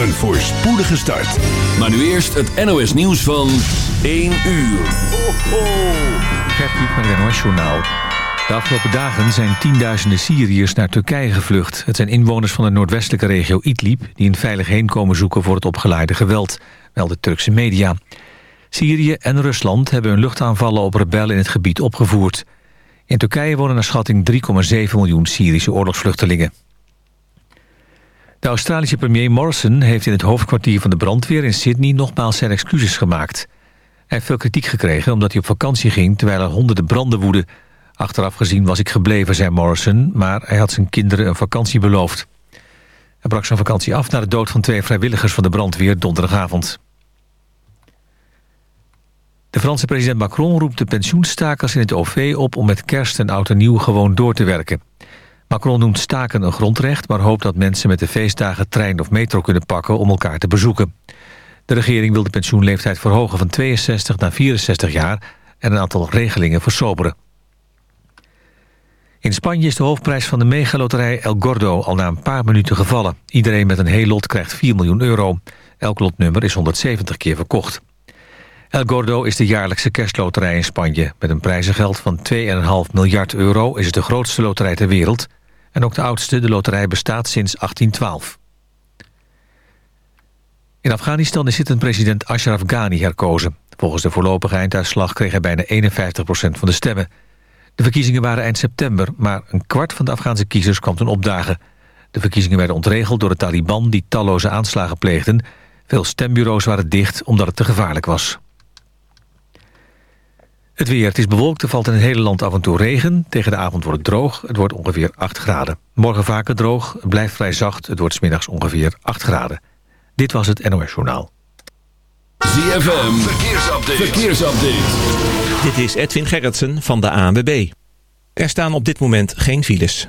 een voorspoedige start. Maar nu eerst het NOS nieuws van 1 uur. Ho, ho. Gert Kluk met het NOS Journaal. De afgelopen dagen zijn tienduizenden Syriërs naar Turkije gevlucht. Het zijn inwoners van de noordwestelijke regio Idlib... die een veilig heenkomen zoeken voor het opgeleide geweld, melden Turkse media. Syrië en Rusland hebben hun luchtaanvallen op rebellen in het gebied opgevoerd. In Turkije wonen naar schatting 3,7 miljoen Syrische oorlogsvluchtelingen. De Australische premier Morrison heeft in het hoofdkwartier van de brandweer in Sydney nogmaals zijn excuses gemaakt. Hij heeft veel kritiek gekregen omdat hij op vakantie ging terwijl er honderden branden woeden. Achteraf gezien was ik gebleven, zei Morrison, maar hij had zijn kinderen een vakantie beloofd. Hij brak zijn vakantie af na de dood van twee vrijwilligers van de brandweer donderdagavond. De Franse president Macron roept de pensioenstakers in het OV op om met kerst en oud en nieuw gewoon door te werken. Macron noemt staken een grondrecht, maar hoopt dat mensen met de feestdagen trein of metro kunnen pakken om elkaar te bezoeken. De regering wil de pensioenleeftijd verhogen van 62 naar 64 jaar en een aantal regelingen versoberen. In Spanje is de hoofdprijs van de megaloterij El Gordo al na een paar minuten gevallen. Iedereen met een heel lot krijgt 4 miljoen euro. Elk lotnummer is 170 keer verkocht. El Gordo is de jaarlijkse kerstloterij in Spanje. Met een prijzengeld van 2,5 miljard euro is het de grootste loterij ter wereld. En ook de oudste, de loterij bestaat sinds 1812. In Afghanistan is zittend president Ashraf Ghani herkozen. Volgens de voorlopige einduitslag kreeg hij bijna 51% van de stemmen. De verkiezingen waren eind september, maar een kwart van de Afghaanse kiezers kwam toen opdagen. De verkiezingen werden ontregeld door de Taliban die talloze aanslagen pleegden. Veel stembureaus waren dicht omdat het te gevaarlijk was. Het weer, het is bewolkt, er valt in het hele land af en toe regen. Tegen de avond wordt het droog, het wordt ongeveer 8 graden. Morgen vaker droog, het blijft vrij zacht, het wordt smiddags ongeveer 8 graden. Dit was het NOS Journaal. ZFM, verkeersupdate. verkeersupdate. Dit is Edwin Gerritsen van de ANWB. Er staan op dit moment geen files.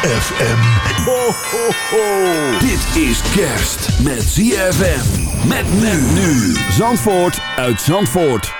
ZFM. Ho, ho, ho. Dit is kerst met ZFM. Met men nu. Zandvoort uit Zandvoort.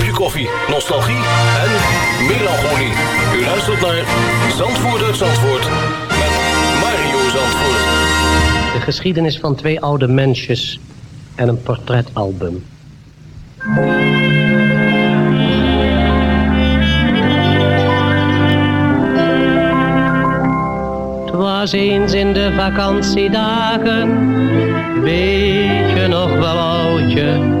koffie, nostalgie en melancholie. U luistert naar Zandvoort uit Zandvoort met Mario Zandvoort. De geschiedenis van twee oude mensjes en een portretalbum. Was eens in de vakantiedagen, weet je nog wel oudje,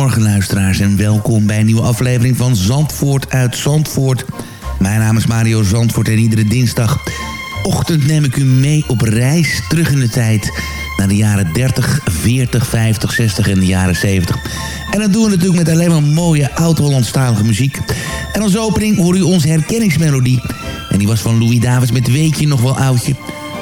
Goedemorgen luisteraars en welkom bij een nieuwe aflevering van Zandvoort uit Zandvoort. Mijn naam is Mario Zandvoort en iedere dinsdagochtend neem ik u mee op reis terug in de tijd naar de jaren 30, 40, 50, 60 en de jaren 70. En dat doen we natuurlijk met alleen maar mooie oud-Hollandstalige muziek. En als opening hoor u onze herkenningsmelodie. En die was van Louis Davids met Weetje nog wel oudje.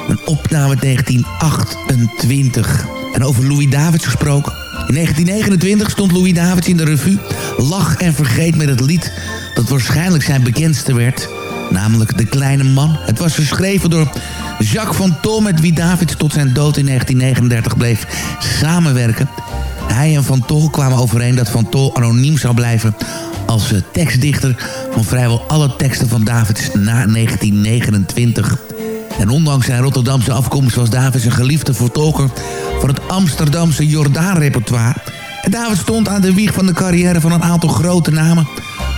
Een opname 1928. En over Louis Davids gesproken. In 1929 stond Louis Davids in de revue. Lach en vergeet met het lied dat waarschijnlijk zijn bekendste werd. Namelijk De Kleine Man. Het was geschreven door Jacques van Tol met wie Davids tot zijn dood in 1939 bleef samenwerken. Hij en Van Tol kwamen overeen dat Van Tol anoniem zou blijven als eh, tekstdichter van vrijwel alle teksten van Davids na 1929. En ondanks zijn Rotterdamse afkomst was Davids een geliefde vertolker van het Amsterdamse Jordaan-repertoire. En David stond aan de wieg van de carrière van een aantal grote namen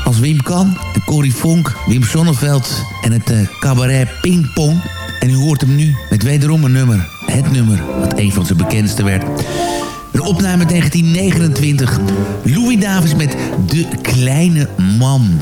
als Wim Kan, Corrie Vonk, Wim Sonneveld en het eh, cabaret Ping Pong. En u hoort hem nu met wederom een nummer. Het nummer dat een van zijn bekendste werd. Een opname uit 1929. Louis Davis met De Kleine Man.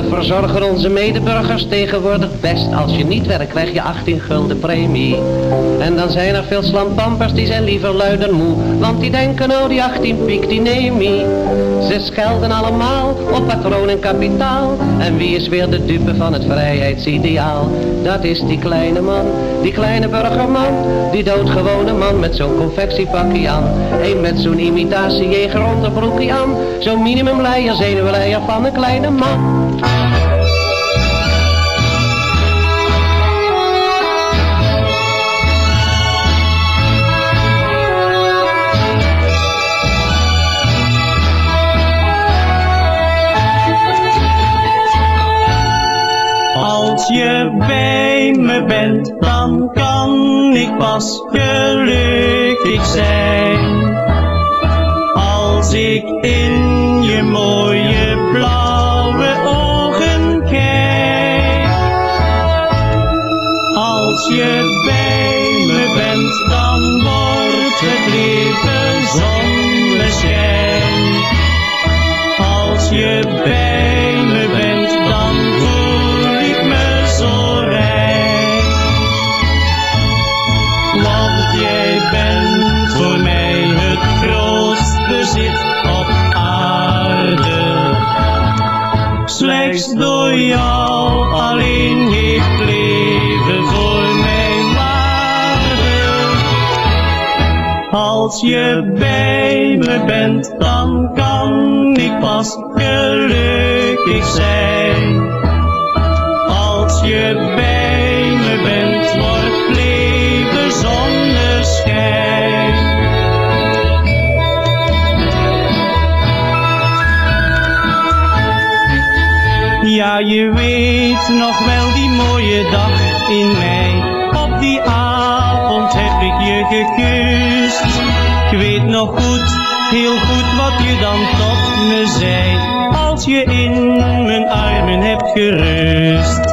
We verzorgen onze medeburgers tegenwoordig best. Als je niet werkt krijg je 18 gulden premie. En dan zijn er veel slampampers die zijn liever lui dan moe. Want die denken oh die 18 piek die neem. Ze schelden allemaal op patroon en kapitaal. En wie is weer de dupe van het vrijheidsideaal? Dat is die kleine man, die kleine burgerman. Die doodgewone man met zo'n confectiepakje aan. Eén met zo'n imitatiejeger onderbroekje aan. Zo'n minimumleier, zenuwleier van een kleine man. Kan ik pas gelukkig zijn. Als ik in je mooie blauwe ogen kijk. Als je bij me bent, dan wordt het leven zonneschijn. Als je bij Als je bij me bent, dan kan ik pas gelukkig zijn. Als je bij me bent, wordt leven zonneschijn. Ja, je weet nog wel die mooie dag in mei. Op die avond heb ik je gekust. Nog goed, heel goed wat je dan tot me zei. Als je in mijn armen hebt gerust.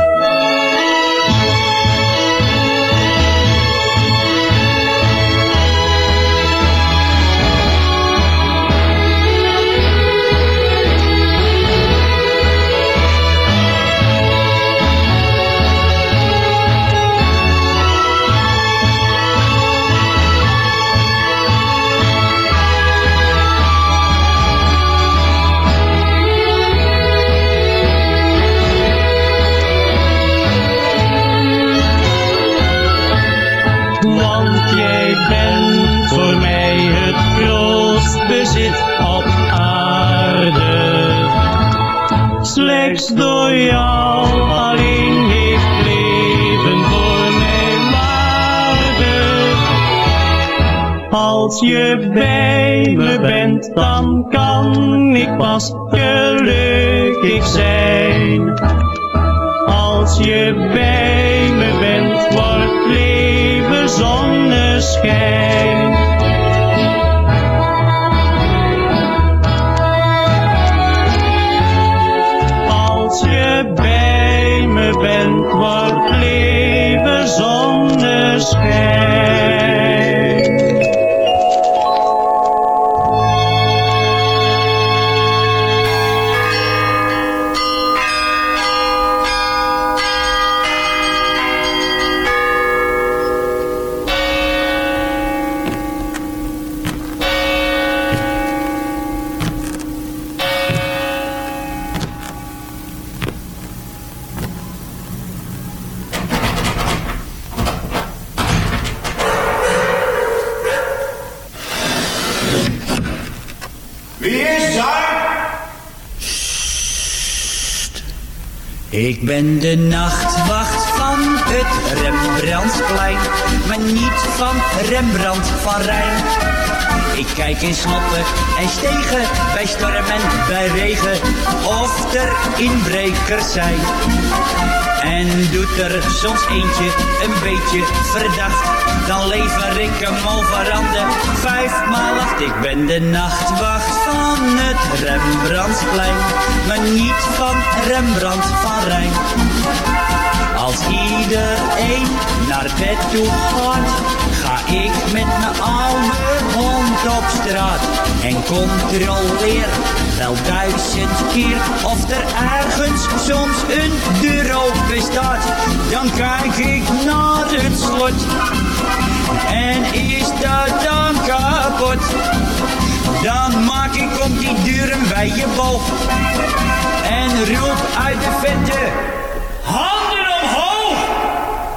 Gelukkig zijn. Als je bij me bent, wordt leven zonneschijn. Rembrandt van Rijn. Ik kijk in slotten en stegen, bij storm en bij regen, of er inbrekers zijn. En doet er soms eentje een beetje verdacht, dan lever ik hem over aan de vijfmaal acht. Ik ben de nachtwacht van het Rembrandtsplein, maar niet van Rembrandt van Rijn. Als iedereen naar bed toe gaat, ga ik met mijn oude hond op straat. En controleer wel duizend keer of er ergens soms een deur open staat. Dan kijk ik naar het slot. En is dat dan kapot? Dan maak ik om die deur een wijde boog. En roep uit de vette. Handen omhoog! Ik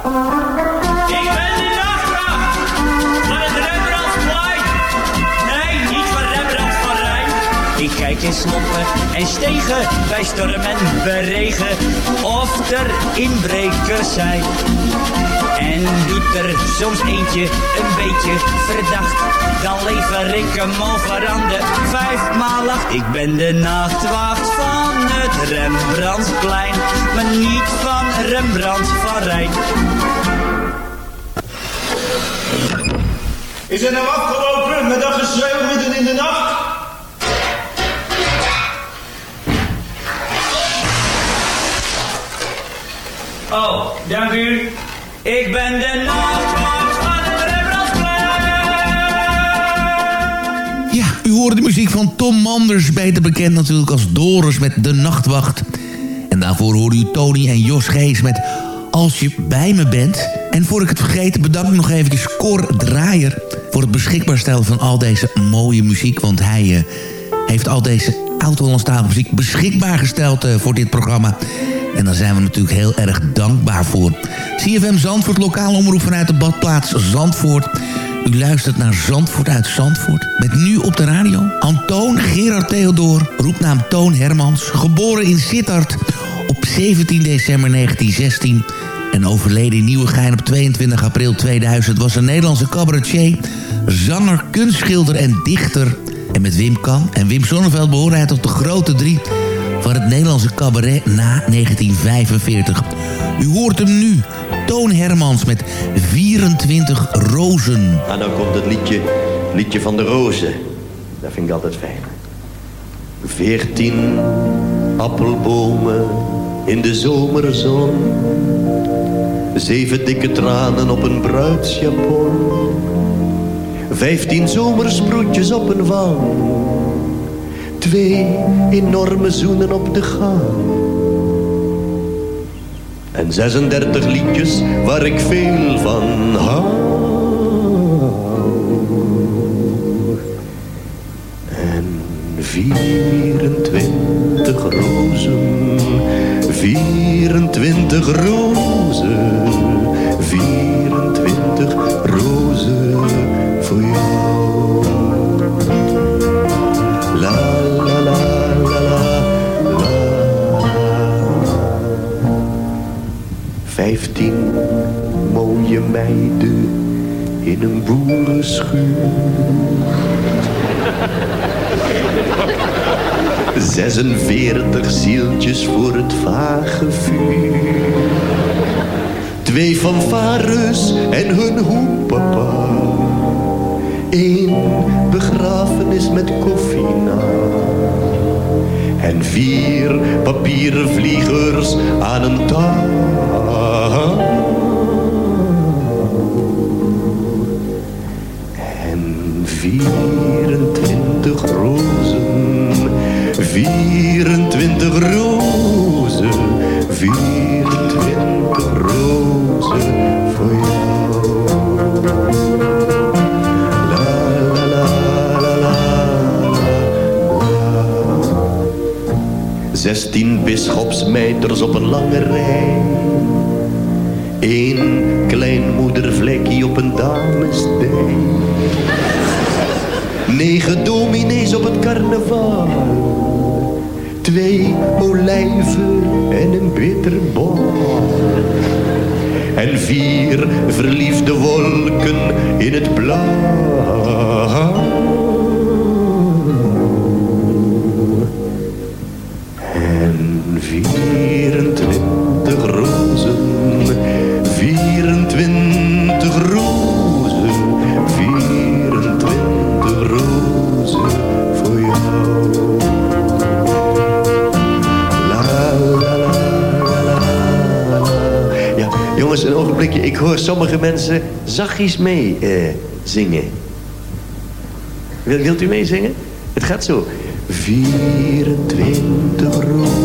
ben de nachtwacht van het Rembrandtsplein. Nee, niet van Rembrandt van Rijn. Ik kijk in sloppen en stegen bij storm en bij regen of er inbrekers zijn. En doet er soms eentje een beetje verdacht, dan lever ik hem over aan de vijfmaal acht. Ik ben de nachtwacht van het Rembrandtsplein, maar niet van Rembrandt van Rijn. Is er nou afgelopen met dat geschreeuw midden in de nacht? Oh, dank u. Ik ben de nachtwacht van het Rembrandtsplein. Ja, u hoorde de muziek van Tom Manders, beter bekend natuurlijk als Doris met De Nachtwacht. En daarvoor hoorde u Tony en Jos Gees met Als je bij me bent. En voor ik het vergeet, bedank ik nog eventjes Cor Draaier... voor het beschikbaar stellen van al deze mooie muziek. Want hij eh, heeft al deze oud-Hollandstalige muziek beschikbaar gesteld eh, voor dit programma. En daar zijn we natuurlijk heel erg dankbaar voor. CFM Zandvoort, lokaal omroep vanuit de badplaats Zandvoort... U luistert naar Zandvoort uit Zandvoort. Met nu op de radio Antoon Gerard Theodor, roepnaam Toon Hermans. Geboren in Sittard op 17 december 1916. En overleden in Nieuwegein op 22 april 2000... was een Nederlandse cabaretier, zanger, kunstschilder en dichter. En met Wim Kan en Wim Sonneveld behoorde hij tot de grote drie... van het Nederlandse cabaret na 1945. U hoort hem nu, Toon Hermans met 24 rozen. En dan komt het liedje, liedje van de rozen. Dat vind ik altijd fijn. Veertien appelbomen in de zomerzon. Zeven dikke tranen op een bruidsjapon. Vijftien zomersproetjes op een wang. Twee enorme zoenen op de gang. En 36 liedjes waar ik veel van hou. En 24 rozen, 24 rozen, 24 rozen La la la la la la. Vijftien mooie meiden in een boerenschuur. 46 zieltjes voor het vage vuur. Twee fanfares en hun hoed Eén begrafenis met koffie na. En vier papieren vliegers aan een touw. En 24 rozen, 24 rozen, 24 rozen bisschopsmeiters op een lange rij. Eén klein moedervlekje op een damesdij. Negen dominees op het carnaval. Twee olijven en een bitterbal. En vier verliefde wolken in het blauw. Ik hoor sommige mensen zachtjes mee eh, zingen. Wil, wilt u meezingen? Het gaat zo. 24 rozen,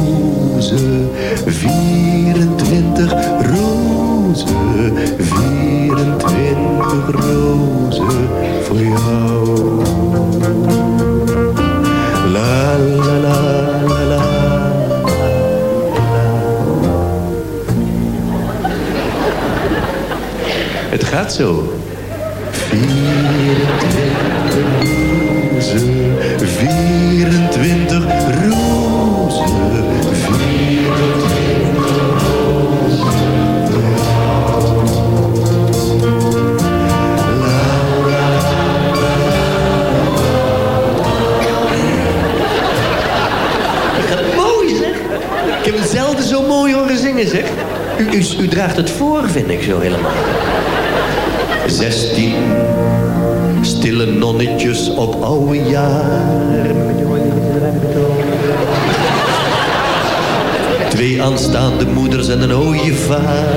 Het gaat en een ooievaar.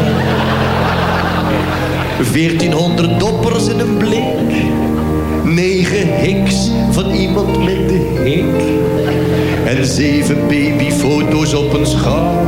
1400 doppers in een blik. Negen hiks van iemand met de hik. En zeven babyfoto's op een schaar.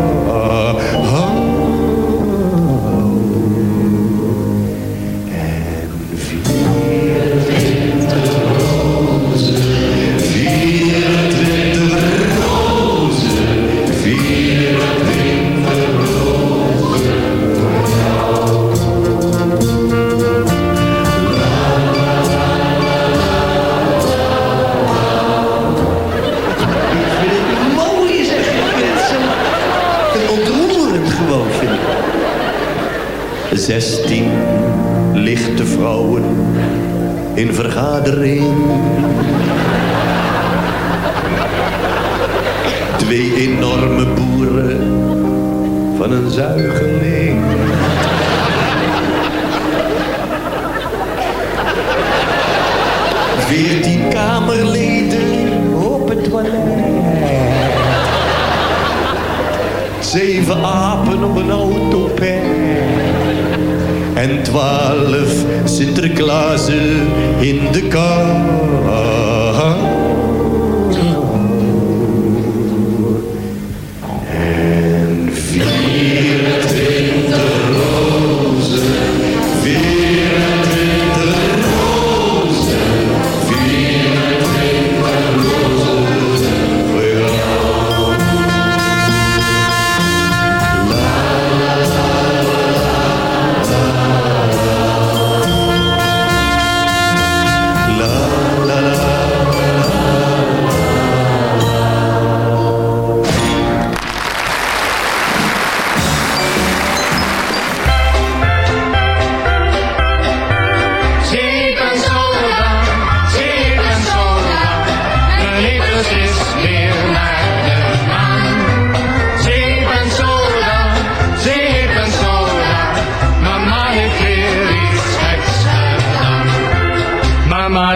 In vergadering. Twee enorme boeren van een zuigeling. Veertien kamerleden Zeven apen op een autopet. En twaalf Sinterklaasen in de kar.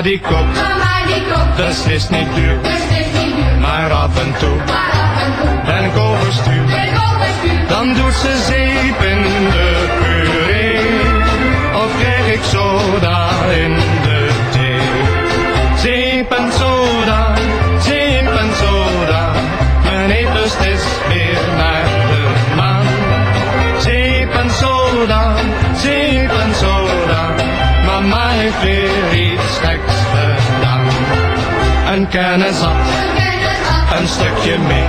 Die koopt, beslist niet duur, maar af en toe ben ik overstuur. Dan doet ze zeep in de puree, of krijg ik soda in de thee. Zeep en soda, zeep en soda, mijn eetlust is weer naar de maan. Zeep en soda, zeep en soda, mama heeft weer. Een kennis had, een stukje mee,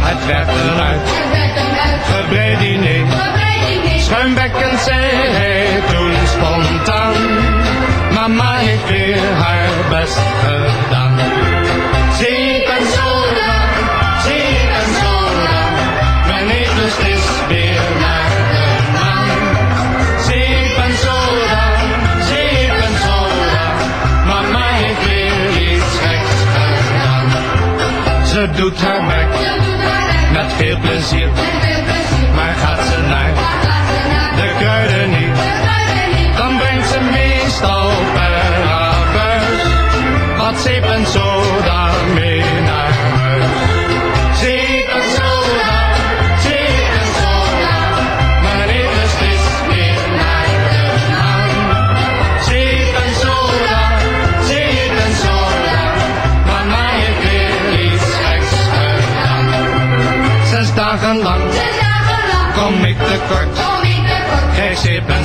het werd eruit, gebreid diner. Schuimbekkend zei hij toen spontaan, mama heeft weer haar best gedaan. Doet haar werk. Met veel plezier, maar gaat ze naar de kruiden niet, dan brengt ze meestal per wat zeep en soda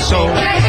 zeep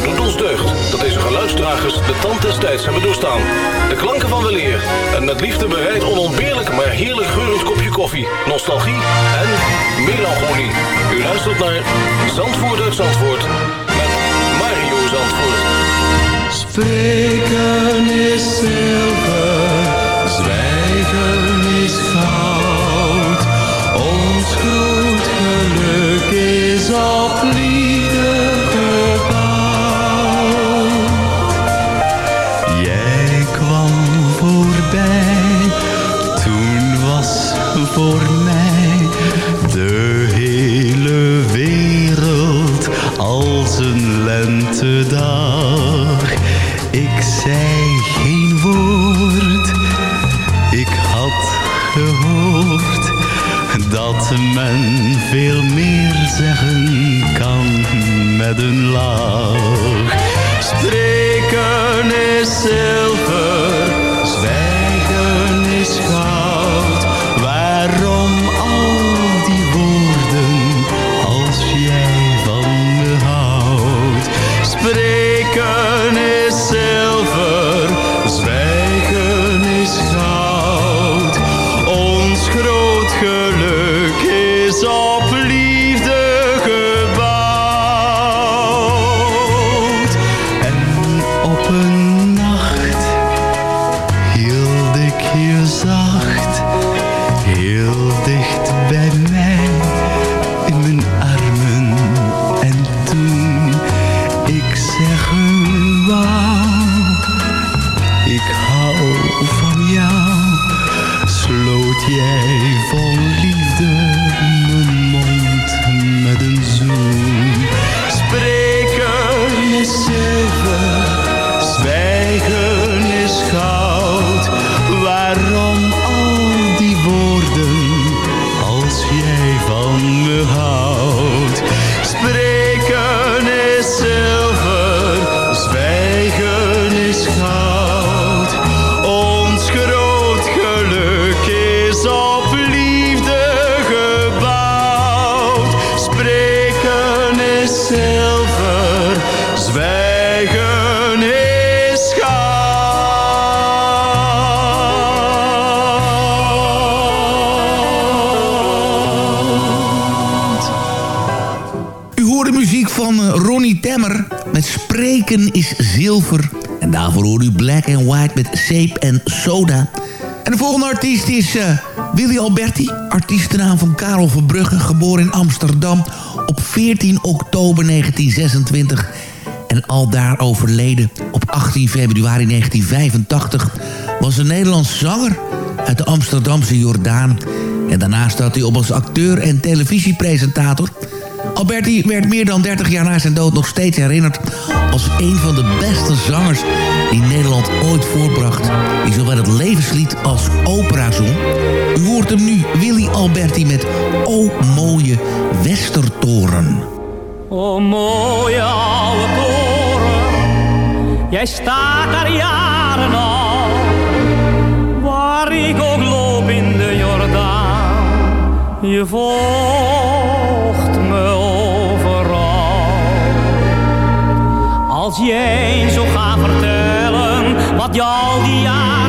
Het doet ons deugd dat deze geluidsdragers de tand des tijds hebben doorstaan. De klanken van weleer en met liefde bereid onontbeerlijk maar heerlijk geurend kopje koffie, nostalgie en melancholie. U luistert naar Zandvoort uit Zandvoort met Mario Zandvoort. Spreken is zilver, zwijgen is goud. Ons groot geluk is op zilver, zwijgen is goud. Waarom al die woorden als jij van me houdt? Spreken Is zilver. En daarvoor hoor u Black and White met Zeep en Soda. En de volgende artiest is uh, Willy Alberti. Artiestennaam van Karel Verbrugge, geboren in Amsterdam op 14 oktober 1926 en aldaar overleden op 18 februari 1985... was een Nederlands zanger uit de Amsterdamse Jordaan. En daarnaast had hij op als acteur en televisiepresentator... Alberti werd meer dan 30 jaar na zijn dood nog steeds herinnerd... als een van de beste zangers die Nederland ooit voorbracht. Die zowel het levenslied als opera zong. U hoort hem nu, Willy Alberti met O mooie Westertoren. O mooie oude toren, jij staat daar jaren al. Waar ik ook loop in de Jordaan, je volgt Als jij zo gaat vertellen, wat je al die jaren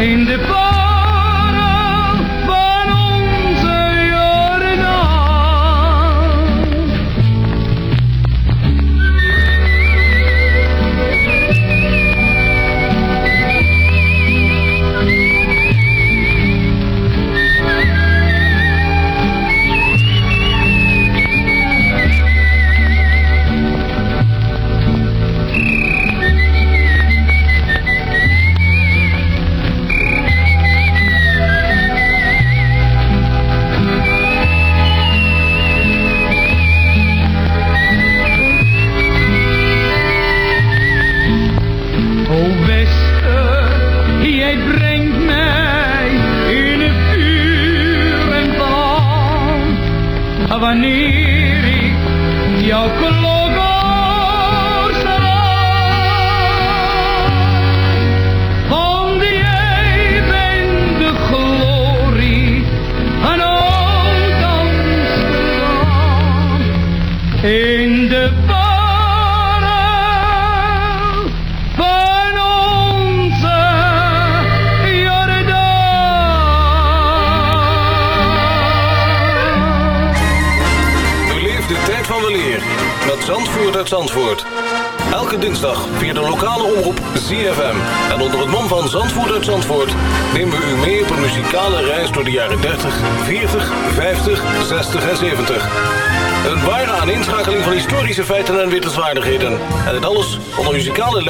In de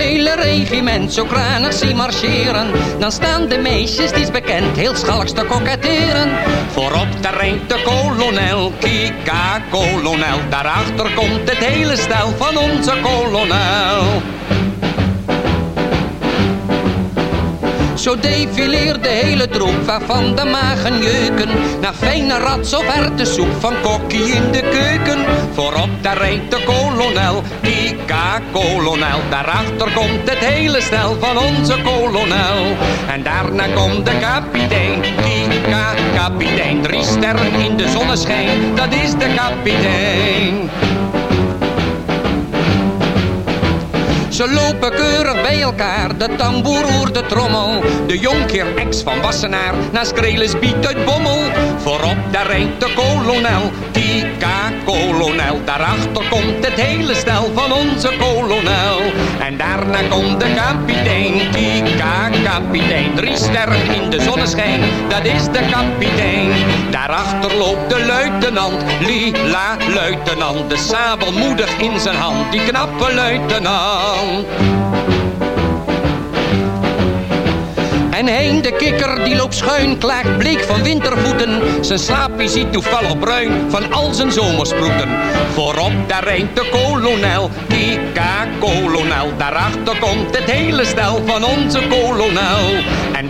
hele regiment zo kranig marcheren, dan staan de meisjes, die is bekend, heel schalks te koketteren. Voorop rijdt de kolonel, kika kolonel, daarachter komt het hele stel van onze kolonel. Zo defileert de hele troep waarvan de magen jeuken. Naar fijne rats of soep van kokkie in de keuken. Voorop daar rijdt de kolonel, Kika kolonel. Daarachter komt het hele stel van onze kolonel. En daarna komt de kapitein, Kika kapitein. Drie sterren in de zonneschijn, dat is de kapitein. Ze lopen keurig bij elkaar, de tamboer roert de trommel. De jonkheer ex van Wassenaar, naast Krelis biedt uit Bommel. Voorop daar rijdt de kolonel, Tika kolonel. Daarachter komt het hele stel van onze kolonel. En daarna komt de kapitein, Tika kapitein. Drie sterren in de zonneschijn, dat is de kapitein. Daarachter loopt de luitenant, lila luitenant. De sabel moedig in zijn hand, die knappe luitenant. En Hein de kikker die loopt schuin, klaagt bleek van wintervoeten. Zijn slaapje ziet toevallig bruin van al zijn zomersproeten. Voorop daar rijdt de kolonel, Kika kolonel. Daarachter komt het hele stel van onze kolonel.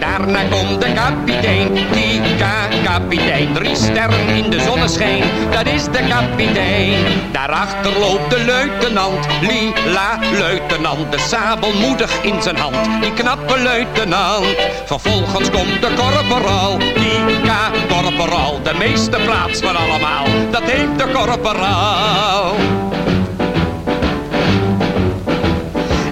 Daarna komt de kapitein, Kika kapitein. Drie sterren in de zonneschijn, dat is de kapitein. Daarachter loopt de luitenant, lila luitenant. De sabel moedig in zijn hand, die knappe luitenant. Vervolgens komt de korporaal, Kika korporaal. De meeste plaats van allemaal, dat heet de korporaal.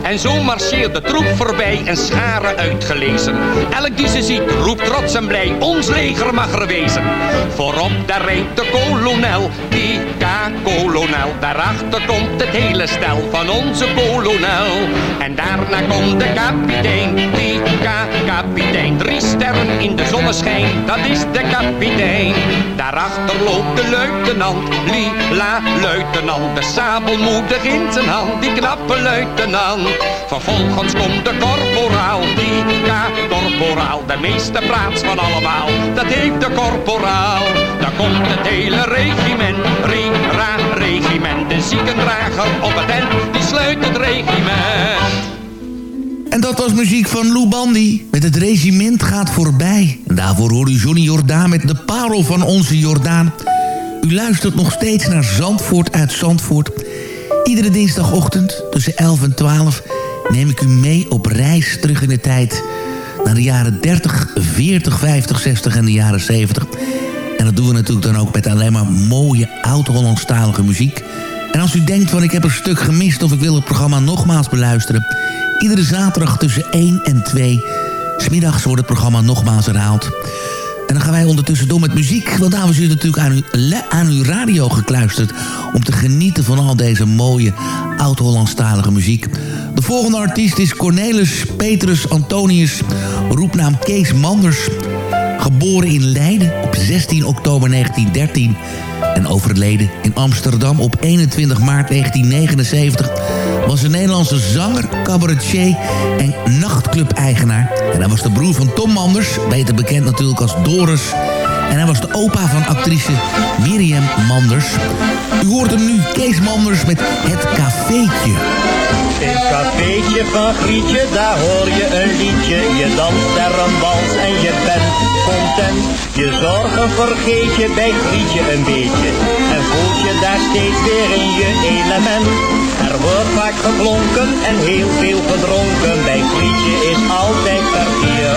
En zo marcheert de troep voorbij en scharen uitgelezen. Elk die ze ziet roept trots en blij, ons leger mag er wezen. Voorop daar rijdt de kolonel, Kika kolonel. Daarachter komt het hele stel van onze kolonel. En daarna komt de kapitein, Kika kapitein. Drie sterren in de zonneschijn, dat is de kapitein. Daarachter loopt de luitenant, lila luitenant. De sabel moedig in zijn hand, die knappe luitenant. Vervolgens komt de korporaal, Kika korporaal. De meeste plaats van allemaal, dat heeft de korporaal. Dan komt het hele regiment, Rira regiment. De ziekendrager op het end, die sluit het regiment. En dat was muziek van Lou Bandy. Met het regiment gaat voorbij. Daarvoor hoorde u Johnny Jordaan met de parel van onze Jordaan. U luistert nog steeds naar Zandvoort uit Zandvoort. Iedere dinsdagochtend tussen 11 en 12 neem ik u mee op reis terug in de tijd. Naar de jaren 30, 40, 50, 60 en de jaren 70. En dat doen we natuurlijk dan ook met alleen maar mooie oud-Hollandstalige muziek. En als u denkt van ik heb een stuk gemist of ik wil het programma nogmaals beluisteren... iedere zaterdag tussen 1 en 2... smiddags wordt het programma nogmaals herhaald. En dan gaan wij ondertussen door met muziek. Want dames u natuurlijk aan aan uw radio gekluisterd... om te genieten van al deze mooie oud-Hollandstalige muziek. De volgende artiest is Cornelis Petrus Antonius, roepnaam Kees Manders... Geboren in Leiden op 16 oktober 1913 en overleden in Amsterdam op 21 maart 1979... was een Nederlandse zanger, cabaretier en nachtclub-eigenaar. En hij was de broer van Tom Manders, beter bekend natuurlijk als Doris... En hij was de opa van actrice Miriam Manders. U hoort hem nu, Kees Manders met Het Cafeetje. In het cafeetje van Grietje, daar hoor je een liedje. Je danst er een wals en je bent content. Je zorgen vergeet je bij Grietje een beetje. En voelt je daar steeds weer in je element. Er wordt vaak geklonken en heel veel gedronken. Bij Grietje is altijd verkeer.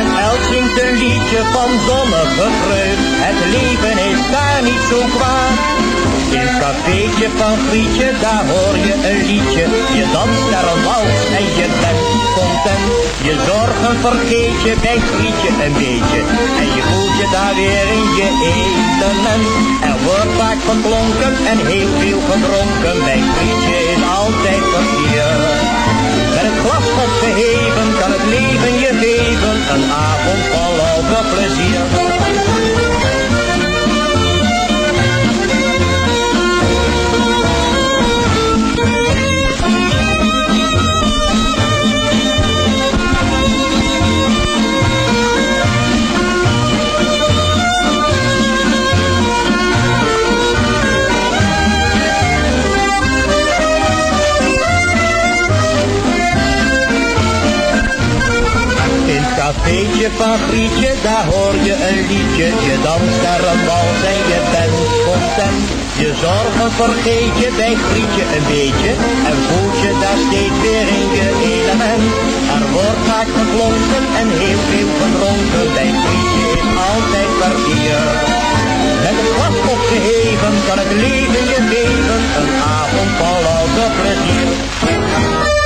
En elk zingt een liedje van zonnige vreugd. Het leven is daar niet zo kwaad. In het cafeetje van Grietje, daar hoor je een liedje. Je danst daar een wals en je bent content. Je zorgen vergeet je bij Grietje een beetje. En je voelt je daar weer in je element. Er wordt vaak geklonken en heel veel gedronken. Bij Grietje is altijd verkeer glas heven kan het leven je geven, een avond vol plezier. Cafeetje van Grietje, daar hoor je een liedje. Je danst naar een wals en je bent content. Je zorgen vergeet je bij Grietje een beetje. En voelt je daar steeds weer in je element. Er wordt vaak geklonken en heel veel gedronken. Bij Grietje is altijd kwartier. Met een glas opgeheven kan het leven je geven. Een avond vol plezier.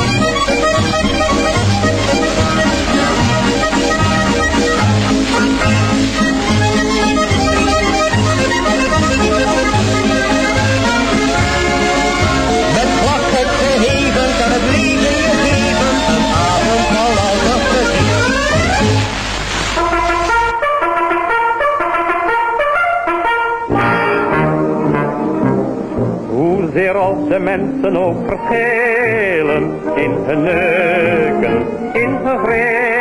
de mensen ook verschillen in hun neuken, in hun grillen.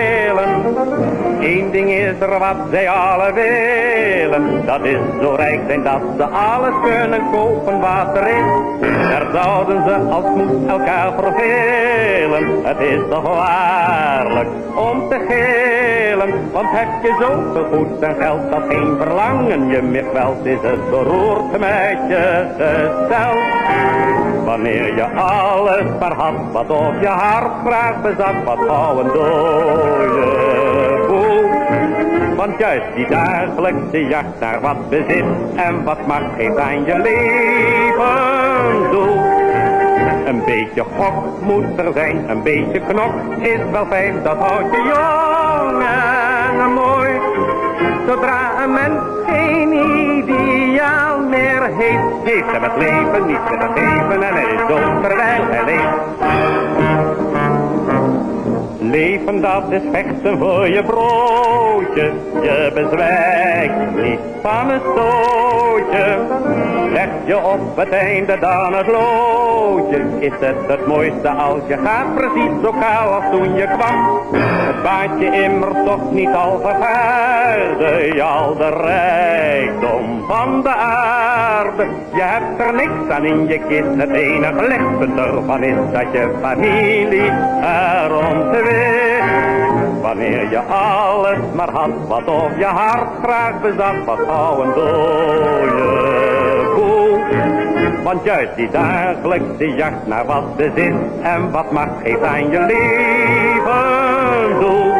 Is er wat zij alle willen, dat is zo rijk zijn dat ze alles kunnen kopen wat er is. Daar zouden ze als moed elkaar vervelen, het is toch waarlijk om te gillen. Want heb je zoveel goed en geld dat geen verlangen je meer kwelt, is het beroerd met je gestel. Wanneer je alles maar had, wat op je hart graag bezat, wat een dode boel. Want juist die dagelijkse jacht naar wat bezit en wat macht geeft aan je leven doel. Een beetje gok moet er zijn, een beetje knok is wel fijn, dat houdt je jong en mooi. Zodra een mens geen ideaal meer heeft, heeft hem het leven niet te geven en hij is dood terwijl hij leeft. Leven dat is vechten voor je broodje, je bezwijkt niet van een stootje. Leg je op het einde dan het loodje, is het het mooiste als je gaat precies zo kaal als toen je kwam. Het baat je immers toch niet al vergaarde, je al de rijkdom van de aarde. Je hebt er niks aan in je kist, het enige lichtpunt ervan is dat je familie erom te. Wanneer je alles maar had, wat op je hart graag bezat, wat gauw een dode boel. Want juist die dagelijkse jacht naar wat bezit en wat macht geeft aan je leven doel.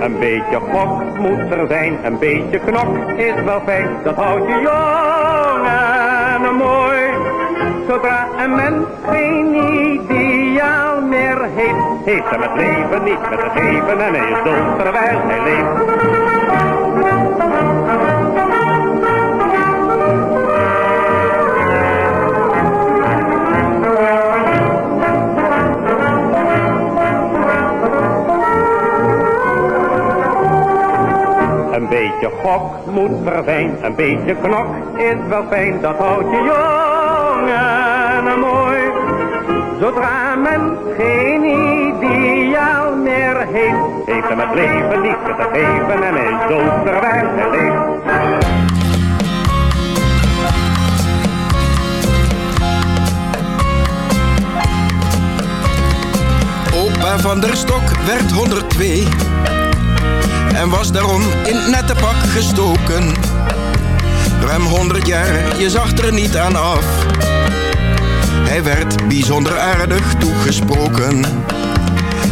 Een beetje gok moet er zijn, een beetje knok is wel fijn, dat houdt je jong en mooi. Zodra een mens heeft, hem het leven niet met te geven en hij is dood terwijl hij leeft. Een beetje gok moet er zijn, een beetje knok is wel fijn, dat houdt je jong en mooi. Zodra men geen ideaal meer heeft, heeft hem het leven niet te geven en is dood terwijl. Opa van der Stok werd 102 en was daarom in het nette pak gestoken. Ruim 100 jaar, je zag er niet aan af. Hij werd bijzonder aardig toegesproken.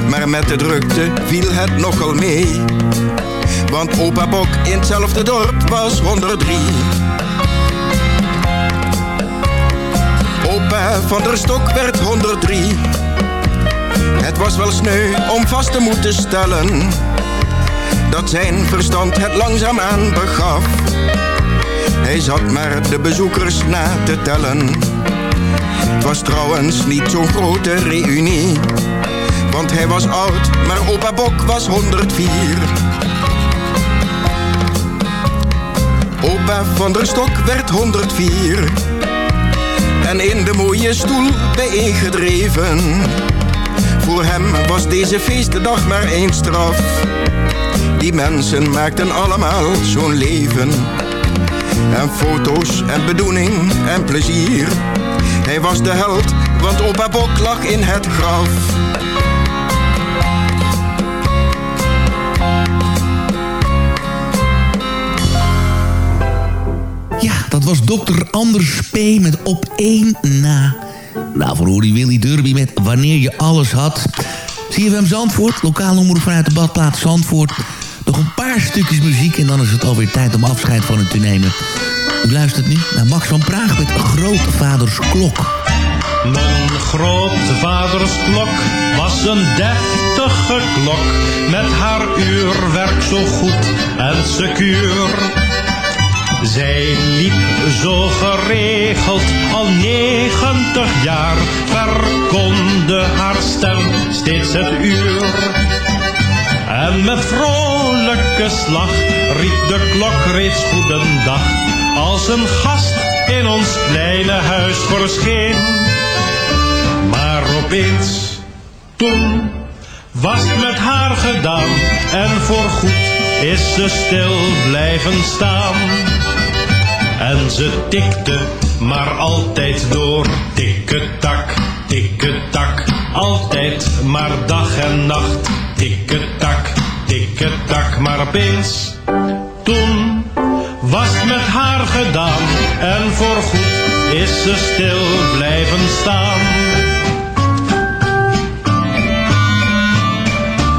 Maar met de drukte viel het nogal mee. Want opa Bok in hetzelfde dorp was 103. Opa van der Stok werd 103. Het was wel sneu om vast te moeten stellen dat zijn verstand het langzaamaan begaf. Hij zat maar de bezoekers na te tellen. Het was trouwens niet zo'n grote reunie, want hij was oud, maar opa Bok was 104. Opa van der Stok werd 104 en in de mooie stoel bijeengedreven. Voor hem was deze feestdag maar één straf. Die mensen maakten allemaal zo'n leven. En foto's en bedoeling en plezier. Hij was de held, want opa Bok lag in het graf. Ja, dat was dokter Anders P. met Op één na. Daarvoor hoorde Willy Derby met Wanneer je alles had. CFM Zandvoort, lokaal omroep vanuit de badplaats Zandvoort. Nog een paar stukjes muziek en dan is het alweer tijd om afscheid van u te nemen. U luistert nu naar Max van Praag met Grootvaders Klok. Mijn grootvaders klok was een deftige klok. Met haar uurwerk zo goed en secuur. Zij liep zo geregeld al negentig jaar. Verkonde haar stem steeds het uur. En met vrolijke slag riep de klok reeds goedendag. Als een gast in ons kleine huis verscheen. Maar opeens, toen was het met haar gedaan. En voorgoed is ze stil blijven staan. En ze tikte maar altijd door. Tikketak, tikketak, altijd maar dag en nacht. Tikketak, tikketak, maar opeens, toen was met haar gedaan. En voorgoed is ze stil blijven staan.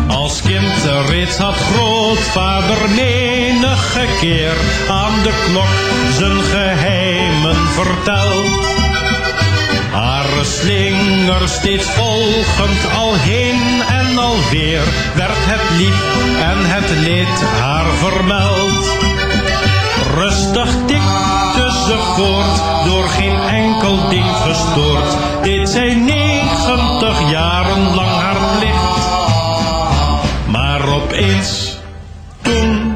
Als kind reeds had grootvader menige keer aan de klok zijn geheimen verteld. Haar slinger steeds volgend al heen en alweer werd het lief en het leed haar vermeld. Rustig tikte ze voort, door geen enkel ding gestoord, deed zij negentig jaren lang haar plicht. Maar opeens, toen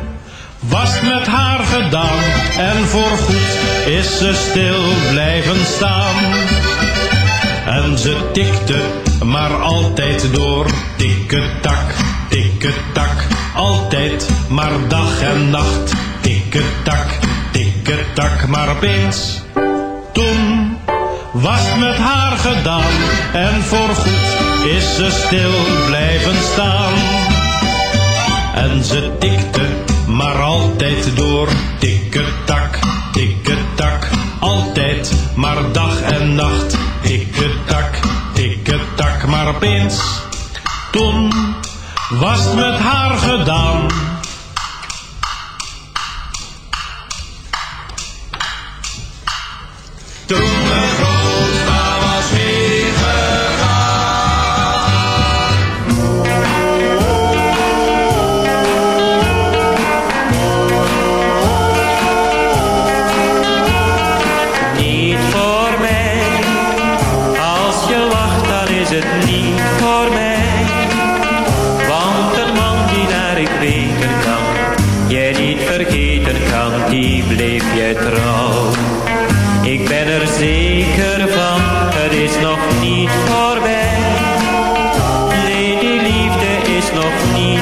was met haar gedaan en voorgoed is ze stil blijven staan. En ze tikte maar altijd door, tikketak, tikketak, altijd maar dag en nacht, tikketak, tikketak, maar opeens, toen was het met haar gedaan en voorgoed is ze stil blijven staan. En ze tikte maar altijd door, tikketak, tikketak, altijd maar dag en nacht, tikketak, tikketak, maar opeens, toen was het met haar gedaan. Toen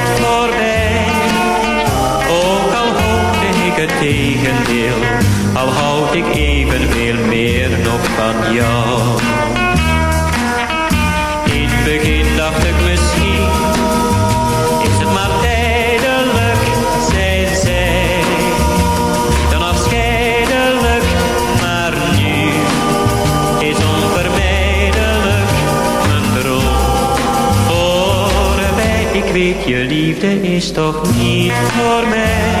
niet voorbij. Ook al hoopte ik het tegendeel, al houd ik evenveel meer nog van jou. Je liefde is toch niet voor mij.